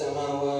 السماوات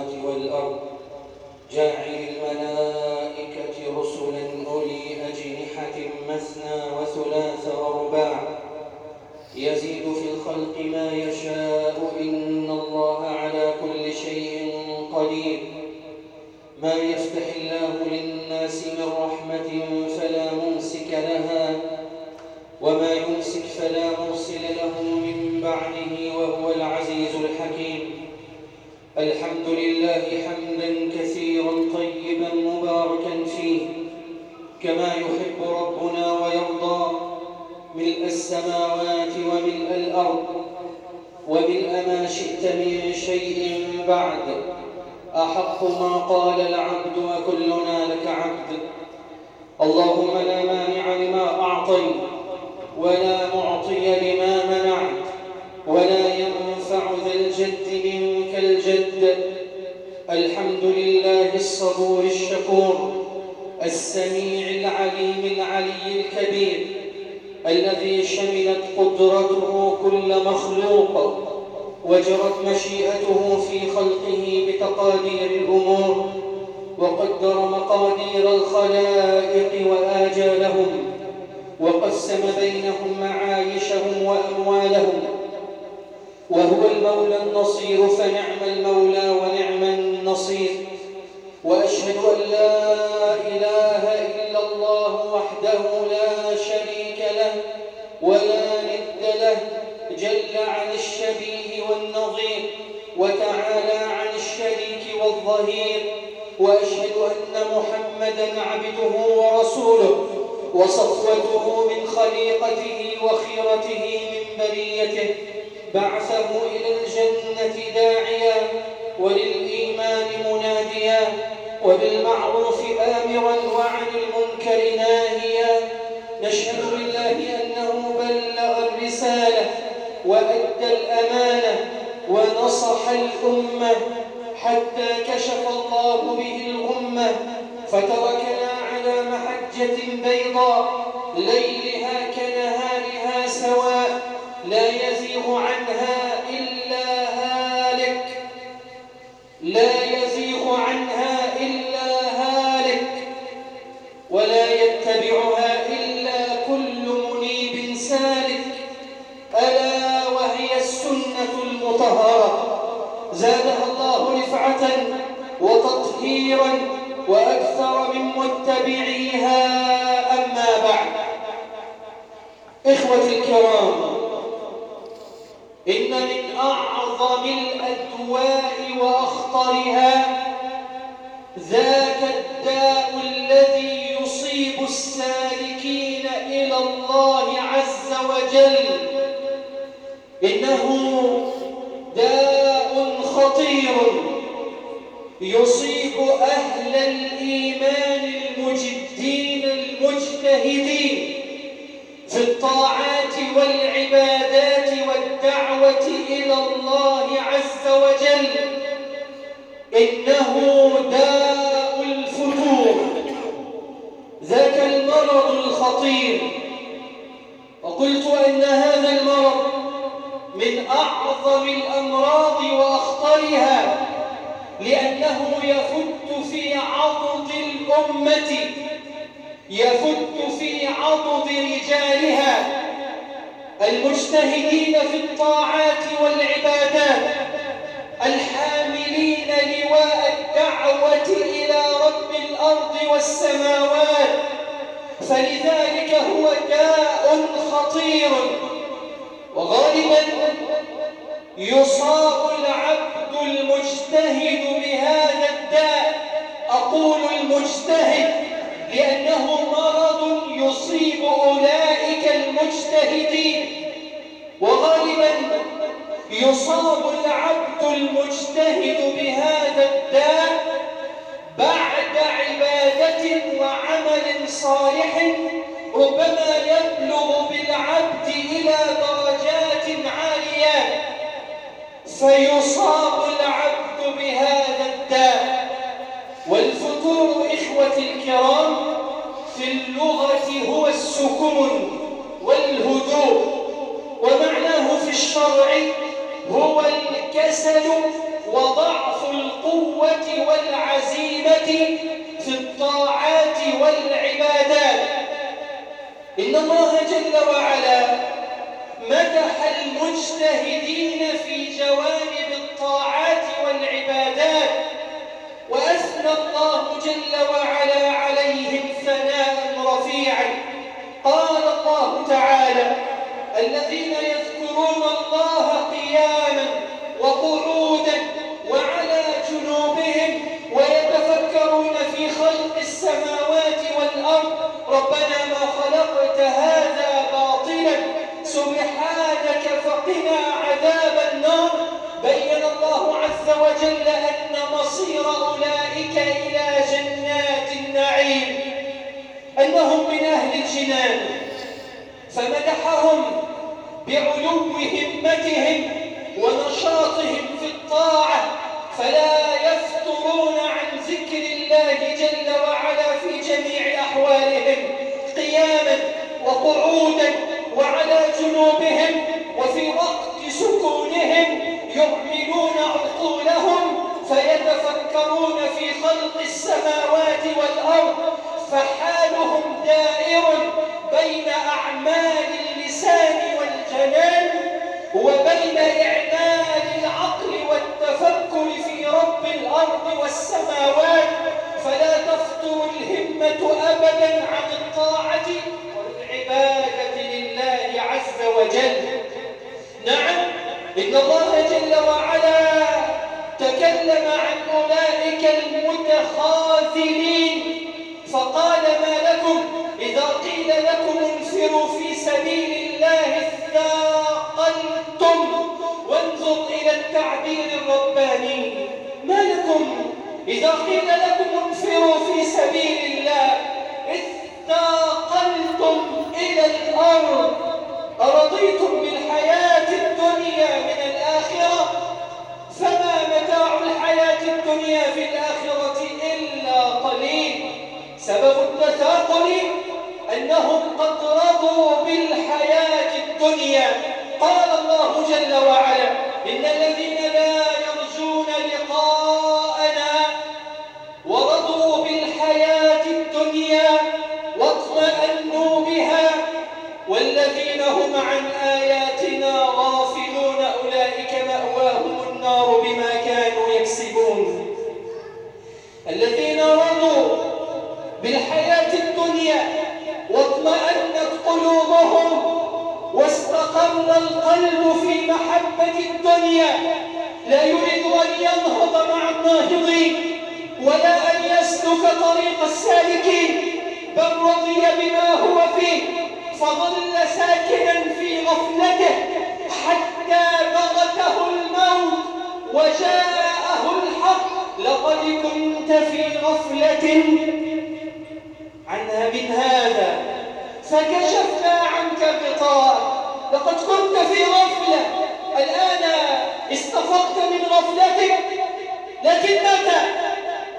الأمور وقدر مقادير الخلائق وآجالهم وقسم بينهم معايشهم وأموالهم وهو المولى النصير فنعم المولى ونعم النصير وأشهد أن لا والظهير وأشهد أن محمدا عبده ورسوله وصفوته من خليقته وخيرته من بريته بعثه إلى الجنة داعيا وللإيمان مناديا وبالمعروف آمرا وعن المنكر ناهيا. نشهد بالله أنه بلغ الرسالة وأدى الأمانة ونصح الأمة حتى كشف الله به الغمة فتركنا على محجة بيضاء ليلها كنهارها سواء لا يزيغ عنها إلا هالك. لا يزيغ عنها إلا هالك ولا يتبعها إلا كل منيب سالك. ألا وهي السنة المطهرة. زادها وتطهيرا وأكثر من متبعيها أما بعد. إخوتي الكرام إن من أعظم الأدواء وأخطرها ذاك الداء الذي يصيب السالكين إلى الله عز وجل. إنه داء خطير يصيب أهل الإيمان المجدين المجتهدين في الطاعات والعبادات والدعوة إلى الله عز وجل. إنه داء الفتور ذاك المرض الخطير. وقلت أن هذا المرض من أعظم الأمراض وأخطرها. لأنه يفت في عضد الأمة يفت في عضد رجالها المجتهدين في الطاعات والعبادات الحاملين لواء الدعوة إلى رب الأرض والسماوات. فلذلك هو داء خطير وغالبا يصاب العبد المجتهد بهذا الداء. أقول المجتهد لأنه مرض يصيب أولئك المجتهدين. وغالبا يصاب العبد المجتهد بهذا الداء بعد عبادة وعمل صالح ربما يبلغ بالعبد إلى درجات عالية. فيصاب العبد بهذا الداء والفتور الكرام في اللغة هو السكون والهدوء ومعناه في الشرع هو الكسل وضعف القوة والعزيمة في الطاعات والعبادات. إن الله جل وعلا مدح المجتهدين في جوانب الطاعات والعبادات. وأثنى الله جل وعلا عليهم ثناء رفيعا قال الله تعالى الذين يذكرون الله قياما وقعودا وعلى جنوبهم ويتفكرون في خلق السماوات والأرض ربنا ما خلقت هذا باطلا سبحانك فقنا عذاب النار. بين الله عز وجل أن أولئك إلى جنات النعيم. أنهم من أهل الجنان. فمدحهم بعلو همتهم ونشاطهم في الطاعة. فلا يفترون عن ذكر الله جل وعلا في جميع أحوالهم. قياما وقعودا وعلى جنوبهم. وفي وقت سكونهم يعملون عقولهم فيتفكرون في خلق السماوات والأرض فحالهم دائر بين أعمال اللسان والجنان وبين إعمال العقل والتفكر في رب الأرض والسماوات. فلا تفتر الهمة أبدا عن الطاعة والعبادة لله عز وجل. نعم إن الله جل وعلا تكلم عن أولئك المتخاذلين. فقال ما لكم؟ إذا قيل لكم انفروا في سبيل الله اثاقلتم وانظر إلى التعبير الرباني. ما لكم؟ إذا قيل لكم انفروا في سبيل الدنيا في الآخرة إلا قليل. سبب التثاقل أنهم قد رضوا بالحياة الدنيا. قال الله جل وعلا إن الذين لا واستقر القلب في محبة الدنيا. لا يريد أن ينهض مع الناهضين ولا أن يسلك طريق السالكين. بل رضي بما هو فيه فظل ساكنا في غفلته حتى بغته الموت وجاءه الحق. لقد كنت في غفلة عنها من هذا فكشفنا عنك غطاء لقد كنت في غفلة. الآن استفقت من غفلتك. لكن متى؟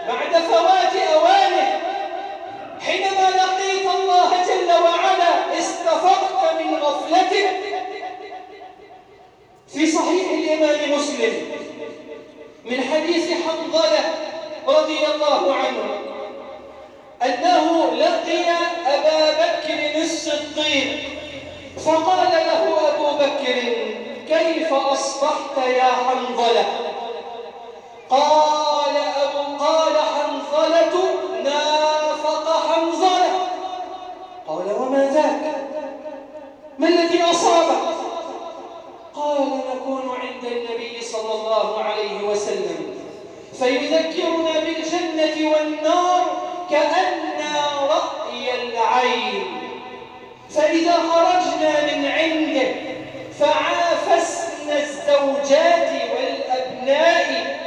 بعد فوات أوانه. حينما لقيت الله جل وعلا استفقت من غفلتك. في صحيح الإمام مسلم من حديث حنظلة رضي الله عنه أنه لقي أبا بكر الصديق. فقال له أبو بكر كيف أصبحت يا حنظلة؟ قال أبو قال حنظلة نافق حنظلة. قال وما ذاك؟ ما الذي أصابك؟ قال نكون عند النبي صلى الله عليه وسلم فيذكرنا بالجنة والنار كأن رأي العين. فإذا خرجنا من عنده فعافسنا الزوجات والأبناء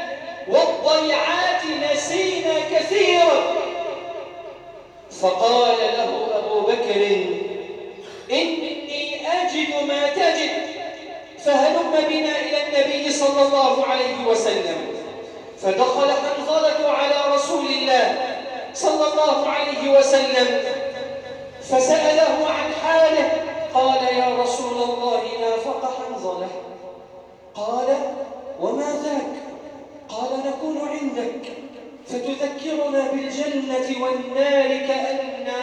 والضيعات نسينا كثيرا. فقال له أبو بكر إني أجد ما تجد. فهلم بنا إلى النبي صلى الله عليه وسلم. فدخل حنظلة على رسول الله صلى الله عليه وسلم. فسأله عن حاله قال يا رسول الله نافق حنظلة قال وما ذاك؟ قال نكون عندك فتذكرنا بالجنة والنار كأننا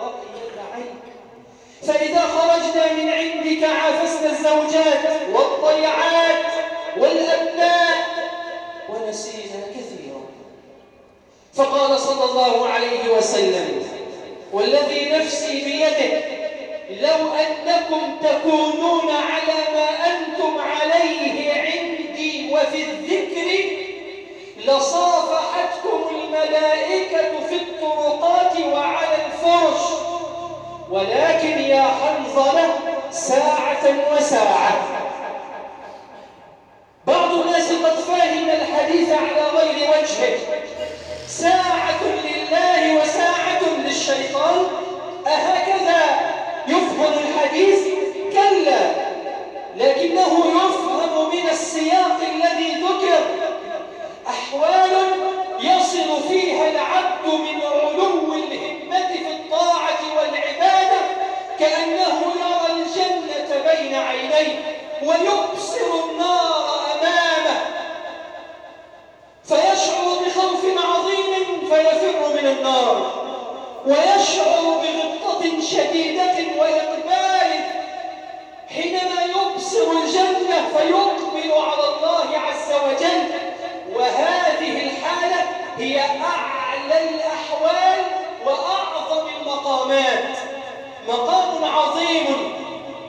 رأي العين. فإذا خرجنا من عندك عافسنا الزوجات والضيعات والأبناء ونسينا كثيرا. فقال صلى الله عليه وسلم والذي نفسي بيده لو أنكم تكونون على ما أنتم عليه عندي وفي الذكر لصافحتكم الملائكة في الطرقات وعلى الفرش. ولكن يا حنظلة ساعة وساعة. بعض الناس قد فهم الحديث على غير وجهه. ساعة لله وساعة للشيطان أهكذا يفهم الحديث كلا لكنه يفهم من السياق الذي ذكر أحوال يصل فيها العبد من علو الهمة في الطاعة والعبادة كأنه يرى الجنة بين عينيه ويبصر النار أمامه. فيشعر بخوف عظيم فيفر من النار. ويشعر بغبطة شديدة وإقبال. حينما يبصر الجنة فيقبل على الله عز وجل. وهذه الحالة هي أعلى الأحوال وأعظم المقامات. مقام عظيم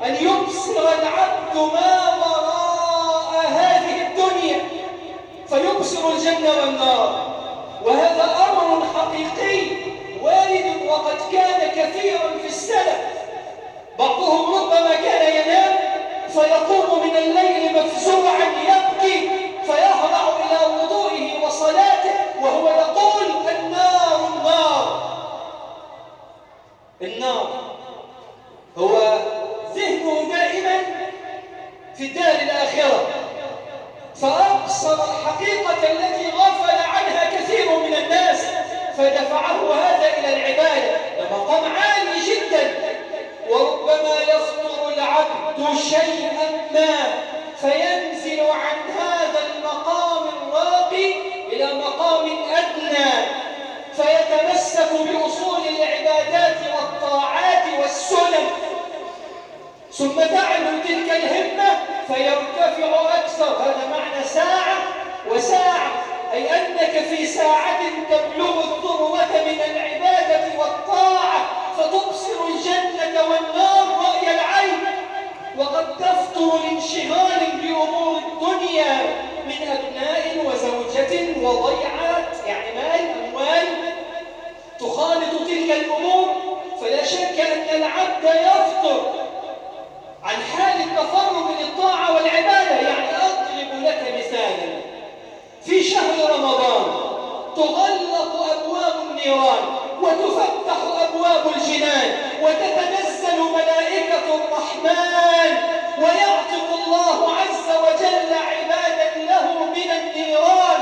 أن يبصر العبد ما وراء هذه الدنيا. فيبصر الجنة والنار. وهذا أمر حقيقي. وارد وقد كان كثيرا في السلف. بعضهم ربما كان ينام فيقوم من الليل مفزوعا يبكي فيهرع إلى وضوئه وصلاته وهو يقول النار النار. النار هو ذهنه دائما في الدار الآخرة. فأبصر الحقيقة التي غفل عنها كثير من الناس. فدفعه هذا إلى العبادة لمقام عالي جدا. وربما يفطر العبد شيئا ما فينزل عن هذا المقام الراقي إلى مقام أدنى. فيتمسك بأصول العبادات والطاعات والسنن. ثم تعلو تلك الهمة فيرتفع أكثر. هذا معنى ساعة وساعة أي أنك في ساعة تبلغ تفطر لانشغال بأمور الدنيا من أبناء وزوجة وضيعات يعني مال أموال. تخالط تلك الأمور فلا شك أن العبد يفطر. عن حال التفرغ للطاعة والعبادة يعني أضرب لك مثالا. في شهر رمضان تغلق أبواب النيران وتفتح أبواب الجنان وتتنزل ملائكة الرحمن. ويعتق الله عز وجل عبادا له من النيران.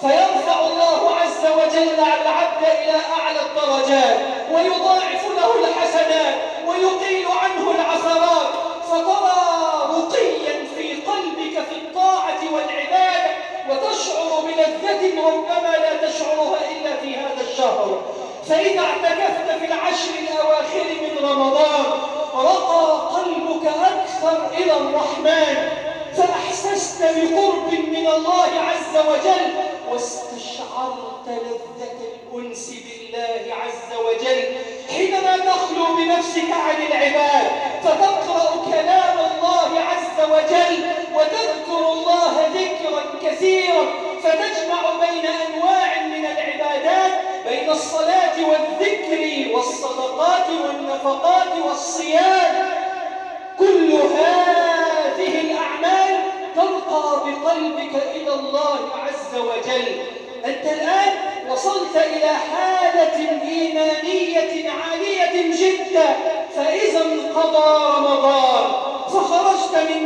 فيرفع الله عز وجل العبد إلى أعلى الدرجات ويضاعف له الحسنات ويقيل عنه العثرات. فترى رقيا في قلبك في الطاعة والعبادة وتشعر بلذة ربما لا تشعرها إلا في هذا الشهر. فإذا اعتكفت في العشر الأواخر من رمضان رقى قلبك أكثر إلى الرحمن فأحسست بقرب من الله عز وجل واستشعرت لذة الأنس بالله عز وجل حينما تخلو بنفسك عن العباد فتقرأ كلام الله عز وجل وتذكر الله ذكرا كثيرا فتجمع بين أنواع من العبادات بين الصلاة والذكر والصدقات والنفقات والصيام كل هذه الأعمال ترقى بقلبك إلى الله عز وجل. أنت الآن وصلت إلى حالة إيمانية عالية جدا فإذا انقضى رمضان فخرجت من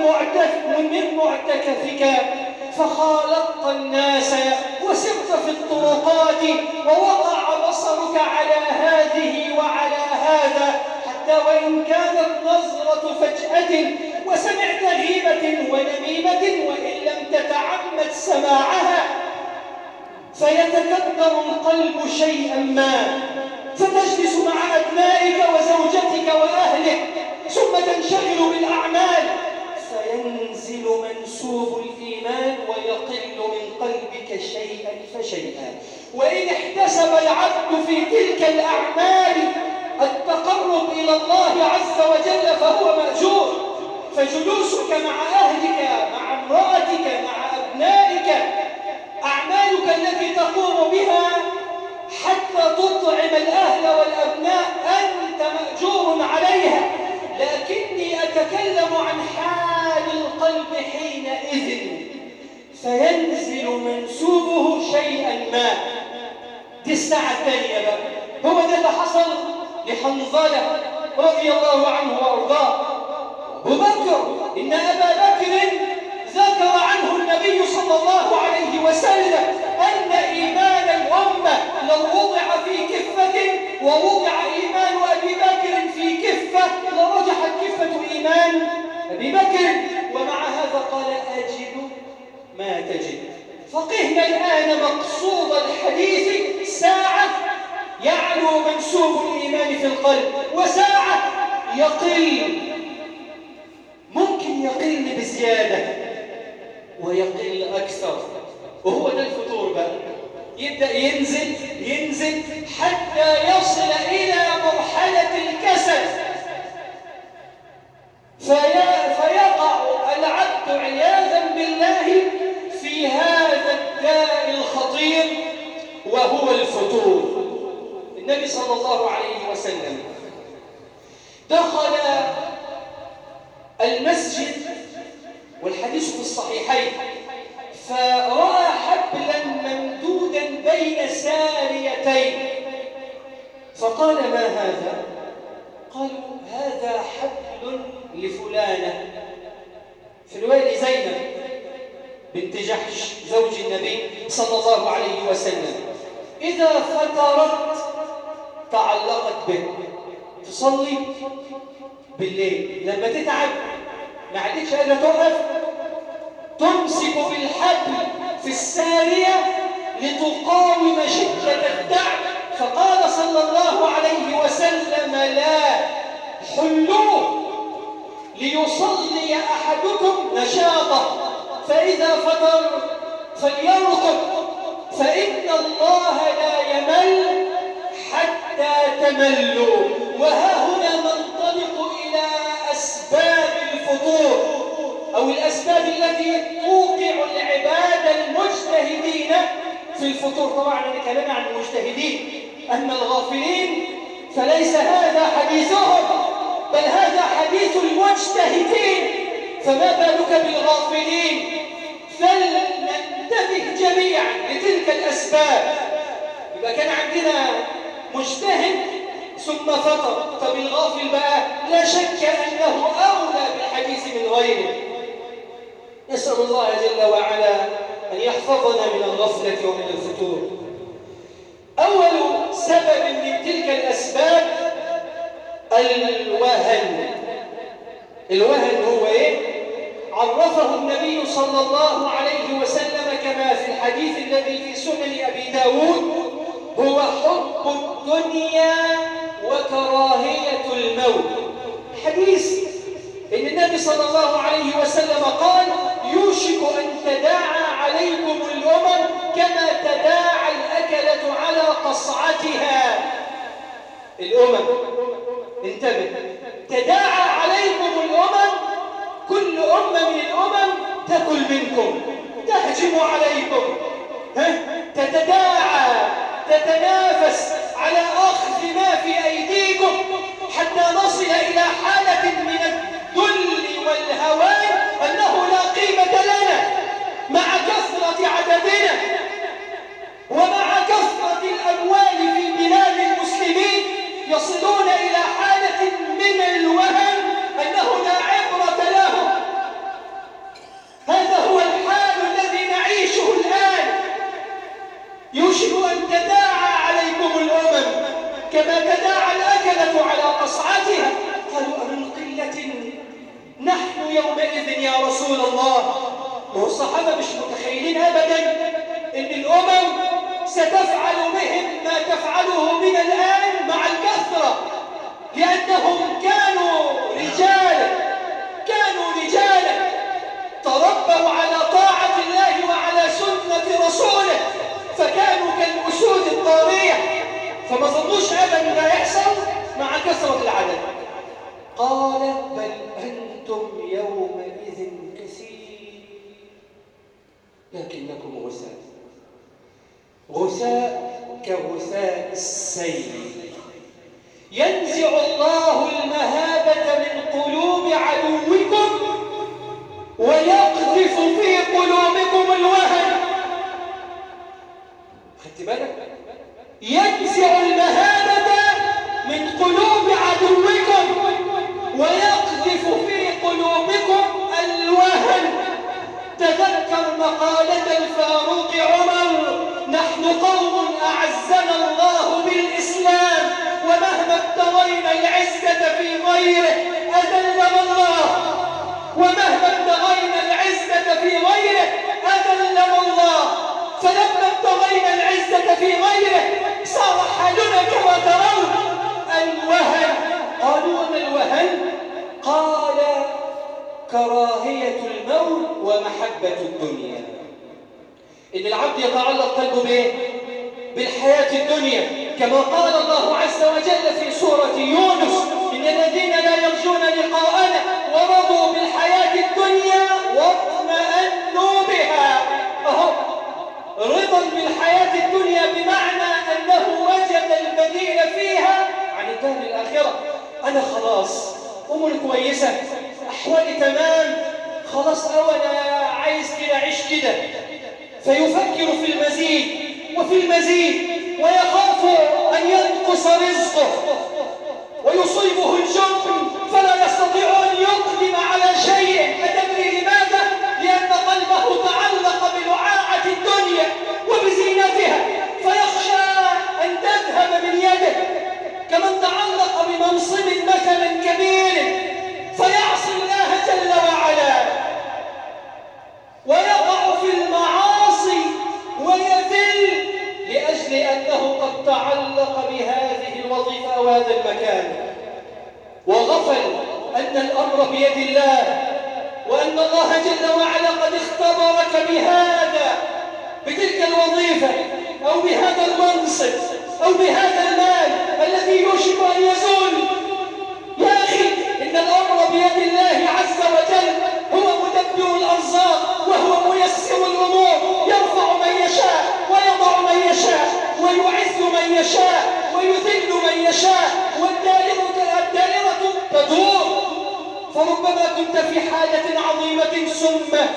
من معتكفك فخالطت الناس وسرت في الطرقات ووقع بصرك على هذه وعلى هذا حتى وإن كانت نظرة فجأة وسمعت غيبة ونميمة وإن لم تتعمد سماعها فيتكدر القلب شيئا ما. فتجلس مع أبنائك وزوجتك وأهلك ثم تنشغل بالأعمال. فينزل منسوب الإيمان ويقل من قلبك شيئا فشيئا. وإن احتسب العبد في تلك الأعمال التقرب إلى الله عز وجل فهو مأجور. فجلوسك مع أهلك مع امرأتك مع أبنائك أعمالك التي تقوم بها حتى تطعم الأهل والأبناء أنت مأجور عليها. لكني أتكلم عن حال القلب حينئذ. فينزل منسوبه شيئا ما. دي الساعة الثانية بقى. هو ده اللي حصل لحنظلة رضي الله عنه وأرضاه. أبو بكر إن أبا بكر ذكر عنه النبي صلى الله عليه وسلم أن إيمان الأمة لو وضع في كفة ووضع إيمان أبي بكر في كفة لرجحت كفة إيمان أبي بكر ومع هذا قال أجد ما تجد. فقهنا الآن مقصود الحديث ساعة يعلو منسوب الإيمان في القلب وساعة يقل ممكن يقل بزيادة ويقل أكثر. وهو ده الفتور بقى. يبدأ ينزل ينزل حتى يصل إلى مرحلة الكسل. في فيقع العبد عياذا بالله في هذا الداء الخطير وهو الفتور. النبي صلى الله عليه وسلم دخل المسجد والحديث في الصحيحين فرأى حبلا ممدودا بين ساريتين. فقال ما هذا؟ قالوا هذا حبل لفلانة. في رواية زينب بنت جحش زوج النبي صلى الله عليه وسلم. إذا فترت تعلقت به. تصلي بالليل. لما تتعب. ما عادتش قادرة تقف. تمسك بالحبل في السارية لتقاوم شدة التعب فقال صلى الله عليه وسلم لا. حلوة. ليصلي أحدكم نشاطه. فإذا فطر فليرقب فإن الله لا يمل حتى تملوا. وها هنا ننطلق إلى أسباب الفطور أو الأسباب التي توقع العباد المجتهدين في الفطور. طبعا أنا عن المجتهدين أما الغافلين فليس هذا حديثهم بل هذا حديث المجتهدين. فما بالك بالغافلين؟ فلننتبه جميعا لتلك الأسباب. يبقى كان عندنا مجتهد ثم فطر طب الغافل بقى لا شك أنه أولى بالحديث من غيره. نسأل الله جل وعلا أن يحفظنا من الغفلة ومن الفتور. أول سبب من تلك الأسباب الوهن. الوهن هو إيه؟ عرفه النبي صلى الله عليه وسلم كما في الحديث الذي في سنن أبي داود هو حب الدنيا وكراهية الموت. حديث إن النبي صلى الله عليه وسلم قال يوشك أن تداعى عليكم الأمم كما تداعى الأكلة على قصعتها. الأمم انتبه تداعى عليكم الأمم كل أمة من الأمم تأكل منكم تهجم عليكم ها؟ تتداعى تتنافس على أخذ ما في أيديكم حتى نصل إلى حالة من الذل والهوان أنه لا قيمة لنا مع كثرة عددنا ومع كثرة الأموال في بلاد المسلمين يصلون إلى حالة من الوهن أنه لا عبرة لهم هذا هو الحال الذي نعيشه الآن يوشك أن تداعى عليكم الأمم كما تداعى الأكلة على قصعتها. قالوا أمن قلة نحن يومئذ يا رسول الله. والصحابة مش متخيلين أبدا إن الأمم ستفعل بهم ما تفعله بنا الآن مع الكثرة لأنهم كانوا رجالا كانوا رجالا تربوا على طاعة الله وعلى سنة رسوله. فكانوا كالأسود الطارية فما ظنوش أبدا ما يحصل مع كثرة العدد. قال بل أنتم يومئذ كثير. لكنكم غثاء. غثاء كغثاء السيل. ينزع الله المهابة من قلوب عدوكم ويقذف في قلوبكم الوهن. بالك ينزع المهابة من قلوب عدوكم ويقذف في قلوبكم الوهن تذكر مقالة الفاروق عمر نحن قوم أعزنا الله بالإسلام ومهما ابتغينا العزة في غيره أذلنا الله. ومهما ابتغينا العزة في غيره أذلنا الله. فلما في غيره صار حالنا كما ترون الوهن قالوا وما الوهن قال كراهية الموت ومحبة الدنيا إن العبد يتعلق قلبه بإيه؟ بالحياة الدنيا كما قال الله عز وجل في سورة يونس إن الذين لا يرجون لقاءنا ورضوا بالحياة رضا بالحياة الدنيا بمعنى أنه وجد البديل فيها عن الدهر الآخرة. أنا خلاص أمور كويسة أحوالي تمام. خلاص أنا عايز كده أعيش كده. فيفكر في المزيد وفي المزيد ويخاف أن ينقص رزقه. ويصيبه الجن فلا يستطيع أن يقدم على شيء. وبزينتها فيخشى أن تذهب من يده كمن تعلق بمنصب مثلا كبير فيعصي الله جل وعلا. ويقع في المعاصي ويذل لأجل أنه قد تعلق بهذه الوظيفة أو هذا المكان. وغفل أن الأمر بيد الله وأن الله جل وعلا قد اختبرك بهذا. بتلك الوظيفة أو بهذا المنصب أو بهذا المال الذي يوشك أن يزول. يا أخي إن الأمر بيد الله عز وجل هو مدبر الأرزاق وهو ميسر الأمور. يرفع من يشاء ويضع من يشاء ويعز من يشاء ويذل من يشاء. والدائرة الدائرة تدور. فربما كنت في حالة عظيمة سمة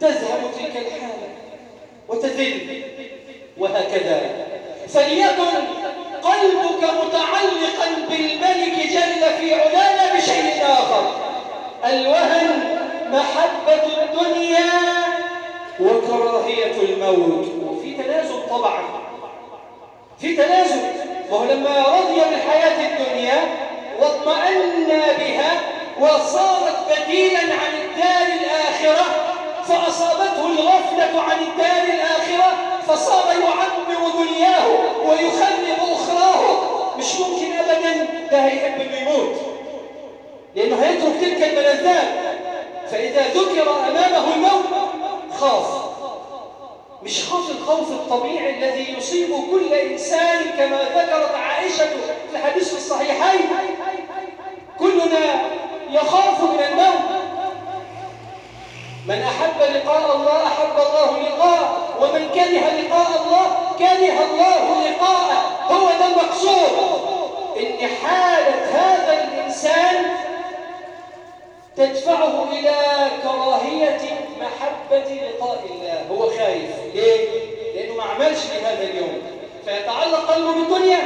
تذهب تلك الحالة وتذل وهكذا. فليكن قلبك متعلقا بالملك جل في علانا بشيء آخر. الوهن محبة الدنيا وكراهية الموت. وفي تنازل طبعا. في تنازل. وهو لما رضي بالحياة الدنيا واطمأن بها وصارت بديلا عن الدار الآخرة فأصابته الغفلة عن الدار الآخرة فصار يعمر دنياه ويخرب أخراه. مش ممكن أبدا ده هيحب إنه يموت لأنه هيترك تلك الملذات. فإذا ذكر أمامه الموت خاف. مش خوف الخوف الطبيعي الذي يصيب كل إنسان كما ذكرت عائشة في الحديث الصحيحين. كلنا يخاف من الموت. من أحب لقاء الله أحب الله لقاءه ومن كره لقاء الله كره الله لقاءه هو ده المقصود إن حالة هذا الإنسان تدفعه إلى كراهية محبة لقاء الله هو خايف ليه؟ لأنه ما عملش لهذا اليوم فيتعلق قلبه بالدنيا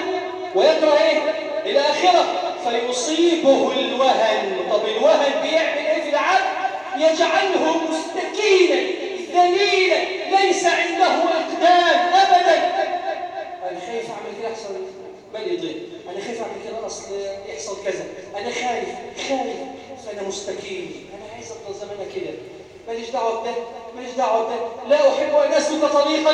ويكره إيه؟ الآخرة فيصيبه الوهن طب الوهن بيعمل إيه في العبد؟ يجعله مستكينا ذليلا ليس عنده إقدام أبدا. أنا خايف أعمل كده يحصل مال يضيع أنا خايف أعمل كده. أصل يحصل كذا. أنا خايف خايف. فأنا مستكين. أنا عايز أفضل زمانة كده. ماليش دعوة بده. ماليش دعوة بده. لا أحب أن أسلك طريقا.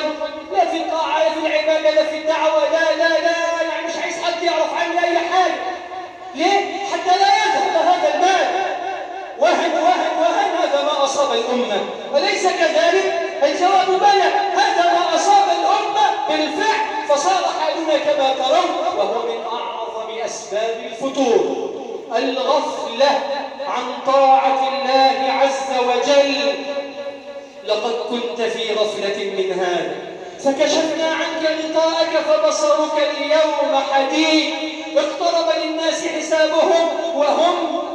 لا في الطاعة لا في العبادة لا في الدعوة. لا لا لا. يعني مش عايز حد يعرف عني أي حاجة. ليه؟ حتى لا يذهب هذا المال. وهن وهن وهن هذا ما أصاب الأمة. أليس كذلك؟ الجواب بلى هذا ما أصاب الأمة بالفعل فصار حالنا كما ترون وهو من أعظم أسباب الفتور. الغفلة عن طاعة الله عز وجل. لقد كنت في غفلة من هذا فكشفنا عنك غطاءك فبصرك اليوم حديد. اقترب للناس حسابهم وهم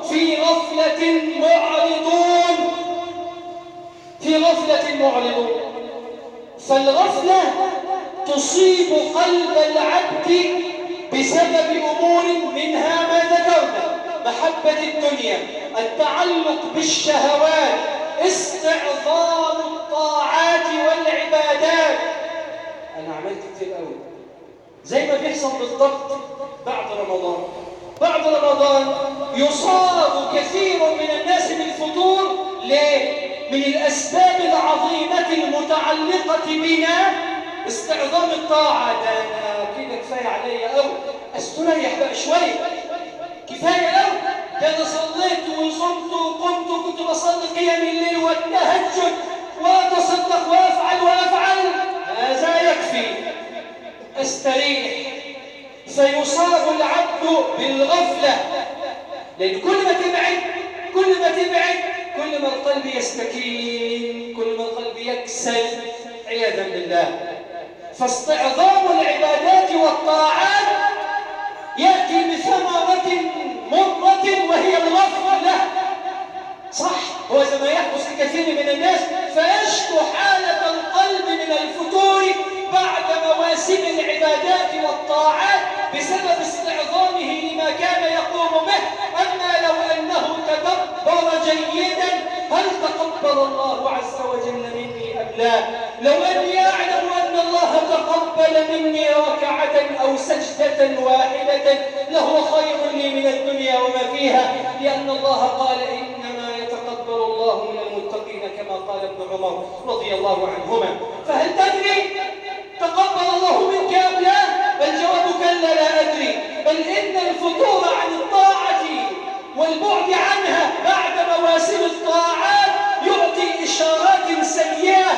في غفلة معرضون. في غفلة معرضون. فالغفلة تصيب قلب العبد بسبب أمور منها ما ذكرنا. محبة الدنيا التعلق بالشهوات استعظام الطاعات والعبادات. أنا عملت كتير قوي. زي ما بيحصل بالضبط بعد رمضان. بعد رمضان يصاب كثير من الناس بالفطور ليه؟ من الأسباب العظيمة المتعلقة بنا. استعظام الطاعة. ده أنا كده كفاية عليا أوي. أستريح بقى شوية. كفاية أوي. ده أنا صليت وصمت وقمت وكنت بصلي قيام الليل والتهجد. وأتصدق وأفعل وأفعل. هذا يكفي. أستريح. فيصاب العبد بالغفلة. لأن كل ما تبعد كل ما تبعد كل ما القلب يستكين كل ما القلب يكسل عياذا بالله. فاستعظام العبادات والطاعات يأتي بثمرة مرة وهي الغفلة. صح هو ما يحدث لكثير من الناس فيشكو حالة القلب من الفتور بعد مواسم العبادات والطاعات بسبب استعظامه لما كان يقوم به. أما لو أنه تدبر جيدا هل تقبل الله عز وجل مني أم لا؟ لو أني أعلم أن الله تقبل مني ركعة أو سجدة واحدة لهو خير لي من الدنيا وما فيها لأن الله قال من المتقين كما قال ابن عمر رضي الله عنهما. فهل تدري تقبل الله منك أم لا الجواب كلا لا أدري. بل إن الفتور عن الطاعة والبعد عنها بعد مواسم الطاعات يعطي إشارات سيئة.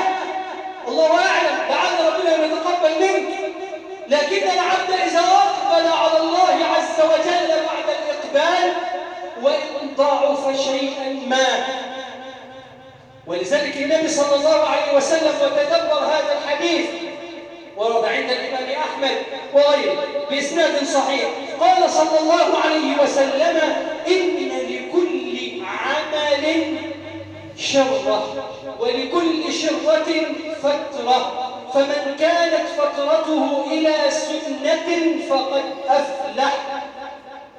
الله أعلم. لعل ربنا يتقبل منك. لكن العبد إذا أقبل على الله عز وجل بعد الإقبال وإن ضعف شيئا ما ولذلك النبي صلى الله عليه وسلم وتدبر هذا الحديث. ورد عند الإمام أحمد وغيره بإسناد صحيح. قال صلى الله عليه وسلم إن لكل عمل شرة ولكل شرة فترة. فمن كانت فترته إلى سنة فقد أفلح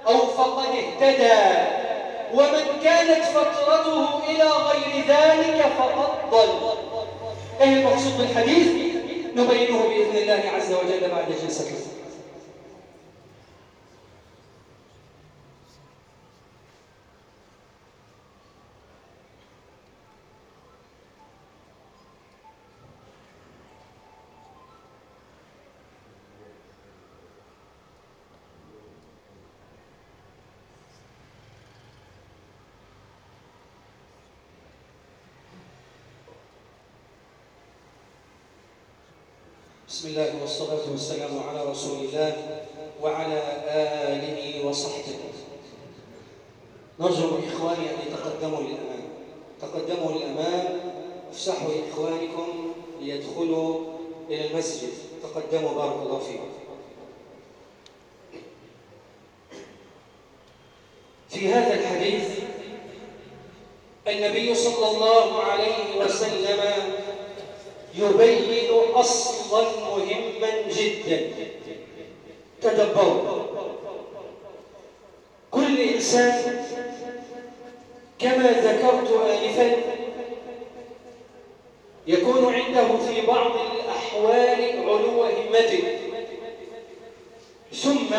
أو فقد اهتدى. ومن كانت فترته إلى غير ذلك فقد ضل. إيه المقصود بالحديث نبينه بإذن الله عز وجل بعد جلسة بسم الله والصلاة والسلام على رسول الله وعلى آله وصحبه. نرجو من إخواني أن يتقدموا للأمام. تقدموا للأمام. أفسحوا لإخوانكم ليدخلوا إلى المسجد. تقدموا بارك الله فيكم. في هذا الحديث النبي صلى الله عليه وسلم يبين أصلا مهما جدا. تدبروا كل إنسان كما ذكرت آنفا يكون عنده في بعض الأحوال علو همته. ثم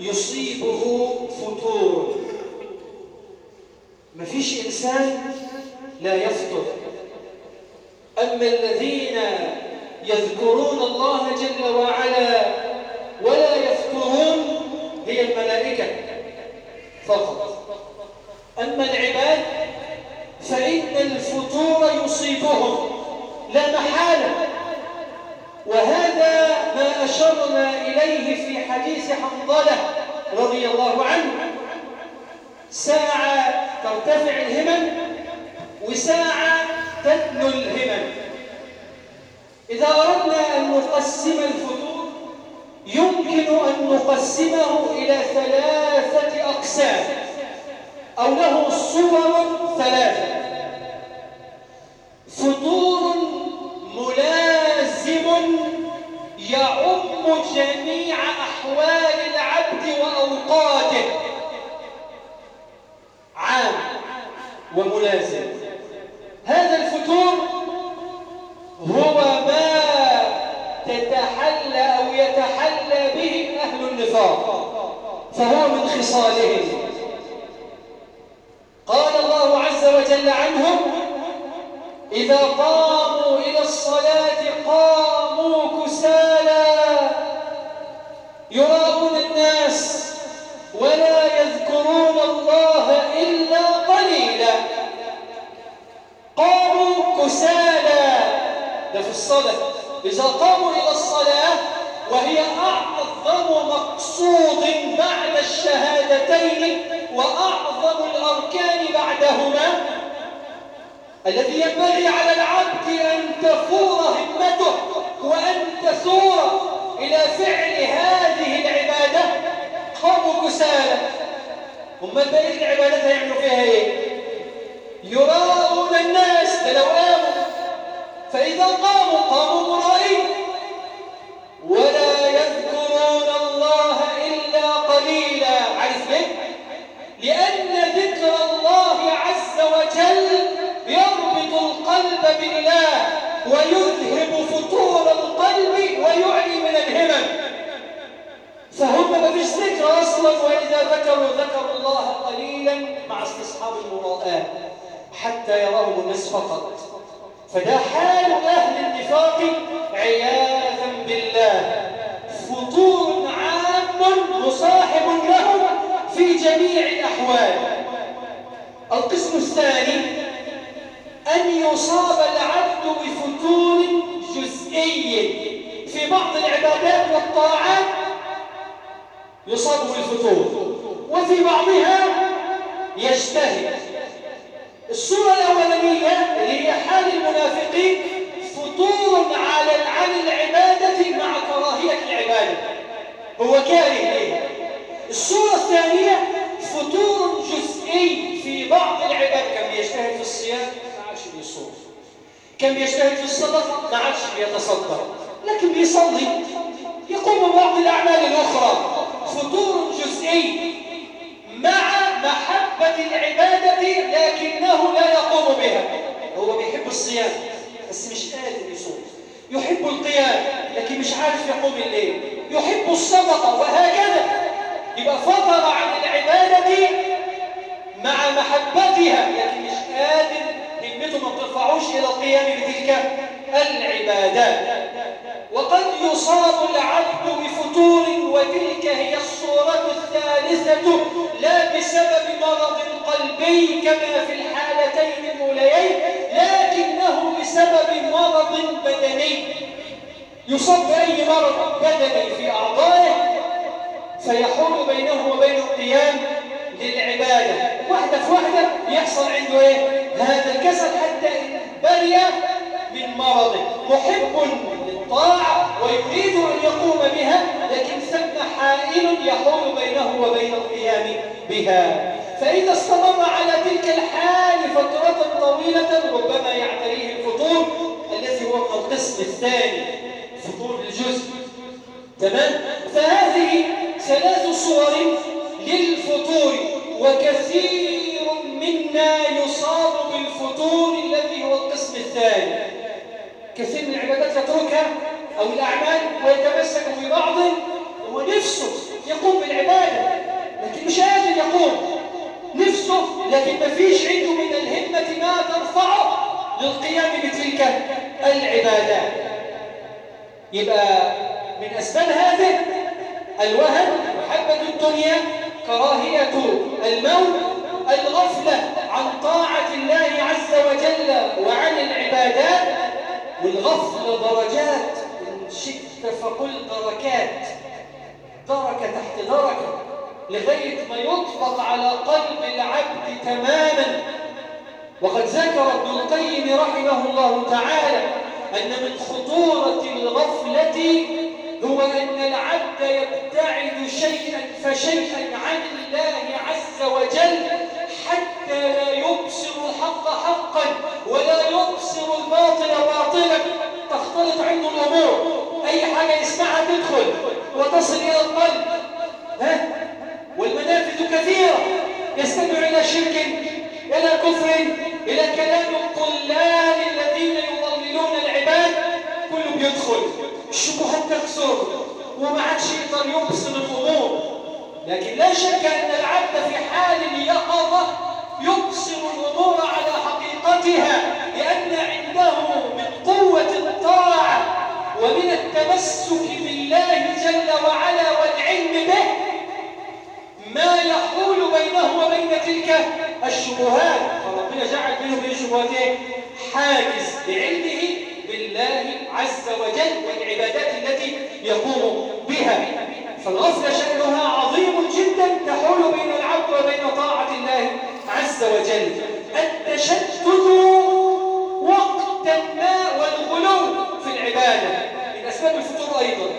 يصيبه فتور. مفيش إنسان لا يفطر. أما الذين يذكرون الله جل وعلا ولا يفطرون هي الملائكة فقط. أما العباد فإن الفطور يصيبهم لا محالة. وهذا ما أشرنا إليه في حديث حنظلة رضي الله عنه. ساعة ترتفع الهمم وساعة تدنو الهمم. إذا أردنا أن نقسم الفطور يمكن أن نقسمه إلى ثلاثة أقسام. أو له صور ثلاثة. فطور ملازم يعم جميع أحوال العبد وأوقاته. عام وملازم. هذا الفتور هو ما تتحلى أو يتحلى به أهل النفاق فهو من خصالهم. قال الله عز وجل عنهم إذا قاموا إلى الصلاة قاموا كسالى يراؤون الناس ولا يذكرون الله إلا قليلا قاموا كسالى ده في الصلاة إذا قاموا إلى الصلاة وهي أعظم مقصود بعد الشهادتين وأعظم الأركان بعدهما الذي ينبغي على العبد أن تفور همته وأن تثور إلى فعل هذه العبادة. قاموا كسالى هم بقية العبادات هيعملوا فيها إيه؟ يراءون الناس لو قاموا فإذا قاموا قاموا مرائين ولا يذكرون الله إلا قليلا. عارف ليه؟ لأن ذكر الله عز وجل يربط القلب بالله ويذهب فتور القلب ويعلي من الهمم. فهم ما فيش ذكر أصلا وإذا ذكروا ذكروا الله قليلا مع استصحاب المراءة. حتى يراهم الناس فقط. فده حال أهل النفاق عياذا بالله. فطور عام مصاحب لهم في جميع الأحوال. القسم الثاني أن يصاب العبد بفتور جزئي. في بعض العبادات والطاعات يصاب بالفتور وفي بعضها يجتهد. الصورة الأولانية اللي هي حال المنافقين فطور على عن العبادة مع كراهية العبادة. هو كاره. ليه الصورة الثانية فطور جزئي في بعض العباد. كان بيجتهد في الصيام؟ ما عادش بيصوم. كان بيجتهد في الصدقة ما عادش بيتصدق. لكن بيصلي. يقوم ببعض الأعمال الأخرى. فطور جزئي مع محبة العبادة لكنه لا يقوم بها. هو بيحب الصيام بس مش قادر يصوم. يحب القيام لكن مش عارف يقوم الليل. يحب الصدقة وهكذا. يبقى فطر عن العبادة مع محبتها لكن مش قادر. همته ما ترفعوش إلى القيام بتلك العبادات. وقد يصاب العبد بفتور وتلك هي الصورة الثالثة لا بسبب مرض قلبي كما في الحالتين الأوليين لكنه بسبب مرض بدني. يصاب بأي مرض بدني في أعضائه فيحول بينه وبين القيام للعبادة. واحدة في واحدة يحصل عنده إيه؟ هذا الكسل حتى برئ من مرضه محب للطاعة ويريد أن يقوم بها لكن ثم حائل يحول بينه وبين القيام بها. فإذا استمر على تلك الحال فترة طويلة ربما يعتريه الفطور الذي هو القسم الثاني فطور الجزء. تمام؟ فهذه ثلاث صور للفطور وكثير منا يصاب بالفطور الذي هو القسم الثاني. كثير من العبادات يتركها أو الأعمال ويتمسك ببعض ونفسه يقوم بالعبادة لكن مش قادر يقوم. نفسه لكن ما فيش للقيام بتلك العبادات يبقى من أسباب هذه الوهن محبة الدنيا كراهية الموت الغفلة عن طاعة الله عز وجل وعن العبادات والغفل درجات إن شئت فقل دركات دركة تحت دركة لغاية ما يطبق على قلب العبد تماما. وقد ذكر ابن القيم رحمه الله تعالى أن من خطورة الغفلة هو أن العبد يبتعد شيئا فشيئا عن الله عز وجل حتى لا يبصر الحق حقا ولا يبصر الباطل باطلا تختلط عنده الأمور أي حاجة يسمعها تدخل وتصل إلى القلب. ها؟ والمنافذ كثيرة. يستمع إلى شرك إلى كفر إلى كلام الضلال الذين يضللون العباد. كله بيدخل الشبهات تكسر وما عادش يقدر يبصر الأمور. لكن لا شك أن العبد في حال اليقظة يبصر الأمور على حقيقتها لأن عنده من قوة ومن التمسك بالله جل وعلا والعلم به ما يحول بينه وبين تلك الشبهات. فربنا جعل بينه وبين الشبهات حاجز بعلمه بالله عز وجل والعبادات التي يقوم بها. فالغفلة شأنها عظيم جدا تحول بين العبد وبين طاعة الله عز وجل. التشدد وقتا ما والغلو. في العبادة. من أسباب الفتور أيضا.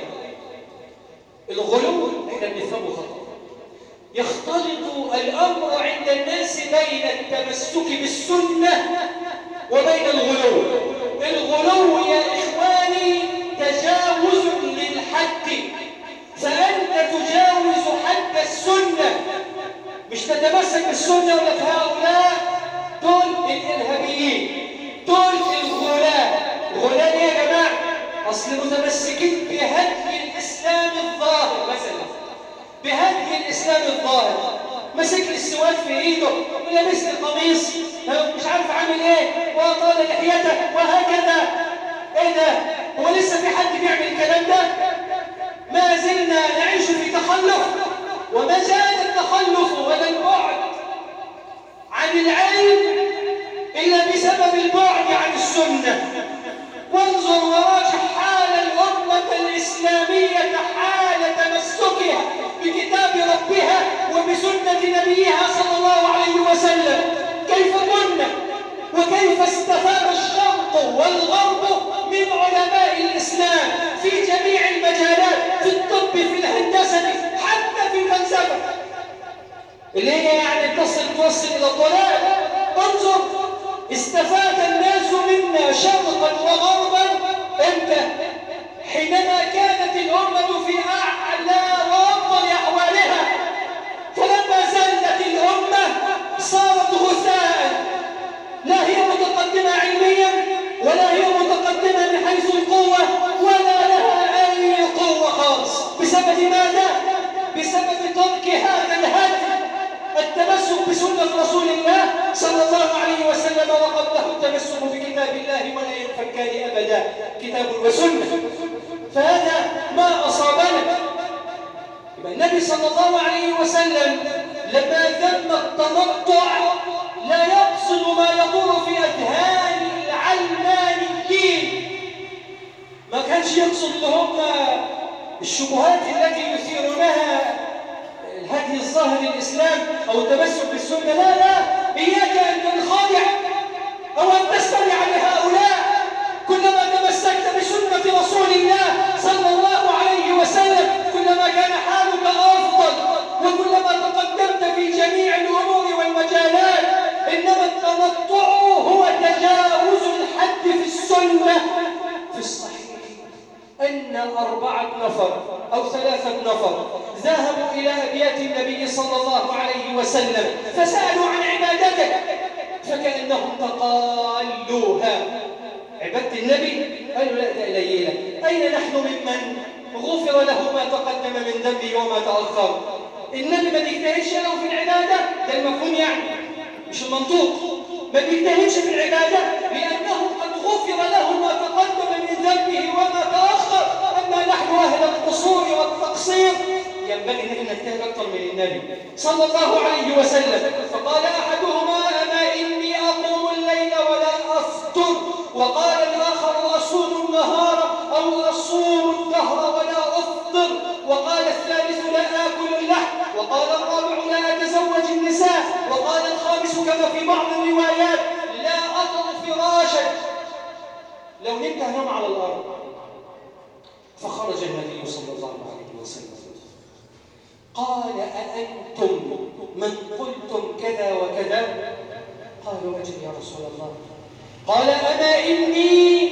الغلو إحنا بنفهمه خطأ يختلط الأمر عند الناس بين التمسك بالسنة وبين الغلو. الغلو يا إخواني تجاوز للحد فأنت تجاوز حد السنة. مش تتمسك بالسنة ولا هؤلاء دول الإرهابيين دول الغلاة غلاة يا جماعة أصل متمسكين بهدي الإسلام الظاهر مثلا بهدي الإسلام الظاهر مسك لي السواد في إيده ولابس لي القميص مش عارف عامل إيه. وطال لحيته. وهكذا. إيه ده؟ هو لسه في حد بيعمل الكلام ده؟ ما زلنا نعيش في تخلف. وما زال التخلف ولا البعد عن العلم إلا بسبب البعد عن السنة. وانظر وراجع حال الأمة الإسلامية حال تمسكها بكتاب ربها وبسنة نبيها صلى الله عليه وسلم. كيف كنا وكيف استفاد الشرق والغرب من علماء الإسلام في جميع المجالات في الطب في الهندسة حتى في الفلسفة؟ اللي هي يعني تصل توصل إلى الضلال؟ انظر استفاد الناس منا شرقا وغربا. إمتى حينما كانت الأمة في أعلى وأفضل أحوالها فلما زلت الأمة صارت غثاء. لا هي متقدمة علميا ولا هي متقدمة من حيث القوة ولا لها أي قوة خالص. بسبب ماذا؟ بسبب ترك هذا الهدي التمسك بسنة رسول الله صلى الله عليه وسلم وقبله التمسك بكتاب الله ولا ينفكان أبدا كتاب وسنة. فهذا ما أصابنا. يبقى النبي صلى الله عليه وسلم لما ذم التمطع لا يقصد ما يدور في أذهان العلمانيين. ما كانش يقصد لهم الشبهات التي يثيرونها الهدي الظاهر للإسلام أو التمسك بالسنة. لا لا إياك أن تنخدع أو أن تستمع لهؤلاء. كلما رسول الله صلى الله عليه وسلم. كلما كان حالك أفضل وكلما تقدمت في جميع الأمور والمجالات إنما التنطع هو تجاوز الحد في السنة. في الصحيح أن أربعة نفر أو ثلاثة نفر ذهبوا إلى أبيات النبي صلى الله عليه وسلم فسألوا عن عبادته فكأنهم تقالوها. عبادة النبي قالوا لا ده قليلة أين نحن ممن غفر له ما تقدم من ذنبه وما تأخر؟ النبي ما بيجتهدش له في العبادة ده المفهوم يعني. مش المنطوق. ما بيجتهدش في العبادة لأنه قد غفر له ما تقدم من ذنبه وما تأخر. أما نحن أهل القصور والتقصير ينبغي أن نجتهد أكثر من النبي صلى الله عليه وسلم. فقال أحدهما وقال الآخر أصوم النهار أو أصوم الدهر ولا أفطر. وقال الثالث لا آكل اللحم وقال الرابع لا أتزوج النساء. وقال الخامس كما في بعض الروايات لا أطل فراشا لو نمت هنام على الأرض فخرج النبي صلى الله عليه وسلم. قال أأنتم من قلتم كذا وكذا؟ قالوا أجل يا رسول الله. قال أنا إني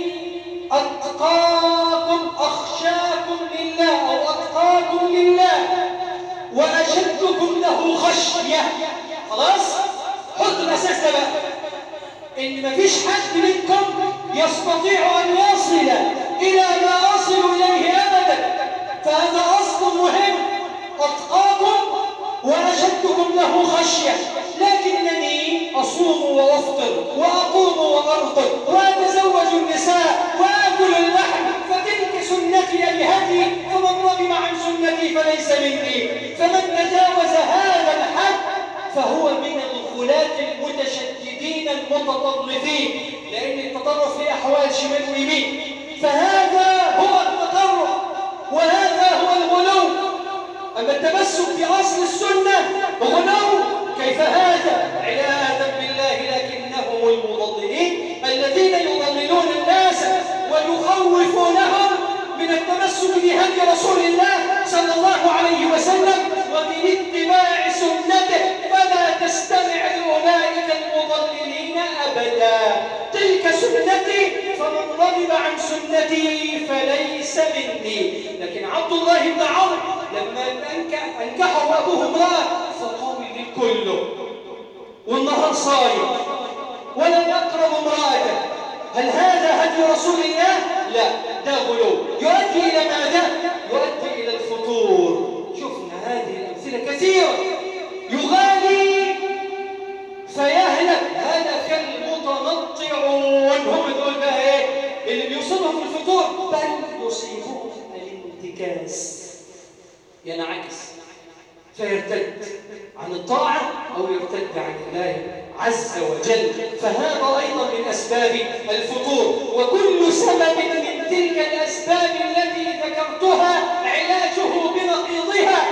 أتقاكم أخشاكم لله أو أتقاكم لله وأشدكم له خشية. خلاص؟ حط الأساس ده بقى. إن مفيش حد منكم يستطيع أن يصل إلى ما أصل إليه أبدا فهذا أصل مهم. أتقاكم وأشدكم له خشية لكنني أصوم وأفطر وأقوم وأرقد وأتزوج النساء وآكل اللحم فتلك سنتي بهدي فمن رغم عن سنتي فليس مني فمن تجاوز هذا الحد فهو من الغلاة المتشددين المتطرفين لأن التطرف في أحوال شمال ويمين. فهذا هو التطرف وهذا هو الغلو التمسك بأصل السنة غلو كيف هذا؟ عياذا بالله لكنهم المضللين الذين يضللون الناس ويخوفونهم من التمسك بهدي رسول الله صلى الله عليه وسلم ومن اتباع سنته. فلا تستمع لأولئك المضللين أبدا. تلك سنتي فمن رغب عن سنتي فليس مني. لكن عبد الله بن عمرو لما أنكحه أبوه امرأة فقوي كله والنهار صايم. ولم يقرب امرأته هل هذا هدي رسول الله؟ لا. ده غلو يؤدي إلى ماذا؟ يؤدي إلى الفطور. شفنا هذه الأمثلة كثيرة. يغالي فيهلك. هلك المتنطعون هم دول بقى إيه اللي بيصيبهم الفطور بل يصيبهم الانتكاس. ينعكس فيرتد عن الطاعة أو يرتد عن الله عز وجل. فهذا أيضا من أسباب الفطور. وكل سبب من تلك الأسباب التي ذكرتها علاجه بنقيضها.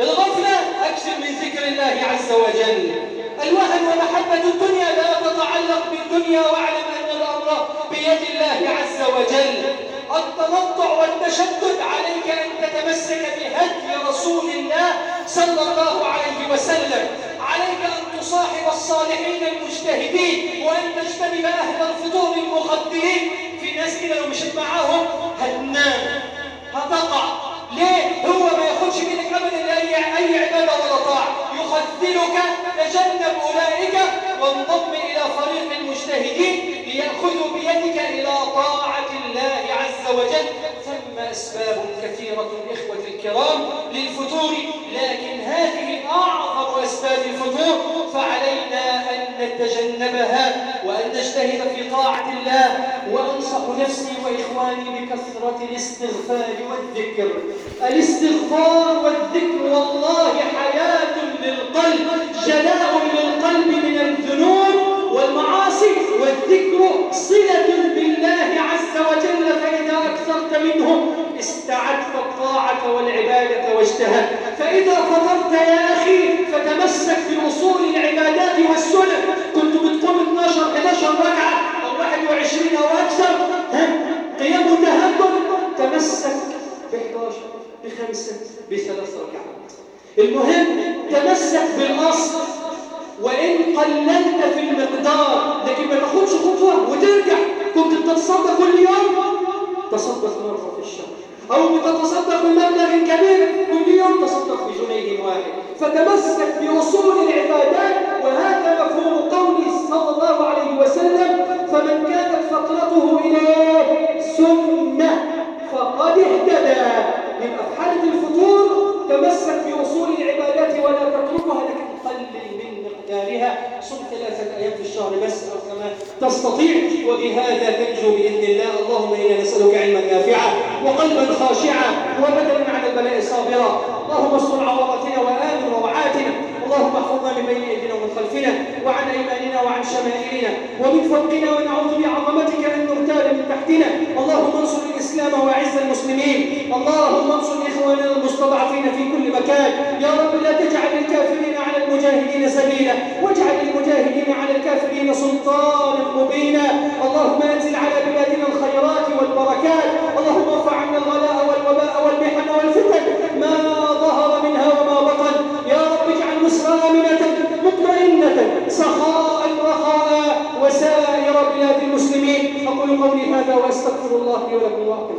الغفلة أكثر من ذكر الله عز وجل. الوهن ومحبة الدنيا لا تتعلق بالدنيا واعلم أن الأمر بيد الله عز وجل. التنطع والتشدد عليك أن تتمسك بهدي رسول الله صلى الله عليه وسلم. عليك أن تصاحب الصالحين المجتهدين وأن تجتنب أهل الفطور المخدرين في ناس كده لو مشيت معاهم هتنام هتقع. ليه؟ هو ما ياخدش منك ابدا اي اي عباده ولا طاعه يخذلك تجنب أولئك وانضم إلى فريق المجتهدين. لياخذوا بيدك إلى طاعة الله عز وجل. ثم أسباب كثيرة اخوه الكرام للفتور. لكن هذه أعظم أسباب الفتور. فعلينا أن نتجنبها وأن نجتهد في طاعة الله. وأنصح نفسي وإخواني بكثرة الاستغفار والذكر. الاستغفار والذكر والله حياة للقلب جلاء للقلب من الذنوب. والمعاصي والذكر صلة بالله عز وجل فإذا أكثرت منه استعدت الطاعة والعبادة واجتهدت فإذا فطرت يا أخي فتمسك بأصول العبادات والسنن. كنت بتقوم 12 11 ركعة أو 21 أو أكثر. قيام تهجد تمسك ب 11 بخمسة بثلاث ركعات. المهم تمسك بالأصل. وإن قللت في المقدار لكن ما تاخدش خطوة وترجع. كنت بتتصدق كل يوم؟ تصدق مرة في الشهر. أو بتتصدق بمبلغ كبير كل يوم تصدق بجنيه واحد. فتمسك بأصول العبادات وهذا مفهوم قوله صلى الله عليه وسلم. فمن كانت فطرته إليه سنة فقد اهتدى. في حالة الفطور تمسك بأصول العبادات ولا تتركها لكن قلل من مقدارها. صم ثلاثة أيام في الشهر بس أو كما تستطيع وبهذا تنجو بإذن الله. اللهم إنا نسألك علما نافعا وقلبا خاشعا وبدنا على البلاء صابرا اللهم استر عوراتنا وآمن روعاتنا. اللهم احفظنا من بين ايدينا ومن خلفنا وعن ايماننا وعن شمائلنا ومن فوقنا ونعوذ بعظمتك ان نغتال من تحتنا. اللهم انصر الاسلام واعز المسلمين. اللهم انصر اخواننا المستضعفين في كل مكان. يا رب لا تجعل الكافرين على المجاهدين سبيلا واجعل المجاهدين على الكافرين سلطانا مبينا. اللهم انزل على بلادنا الخيرات والبركات. اللهم ارفع عنا الغلاء والوباء والمحن والفتن. ما ظهر منها وما سخاء رخاء وسائر بلاد المسلمين. أقول قولي هذا وأستغفر الله لي ولكم وأقم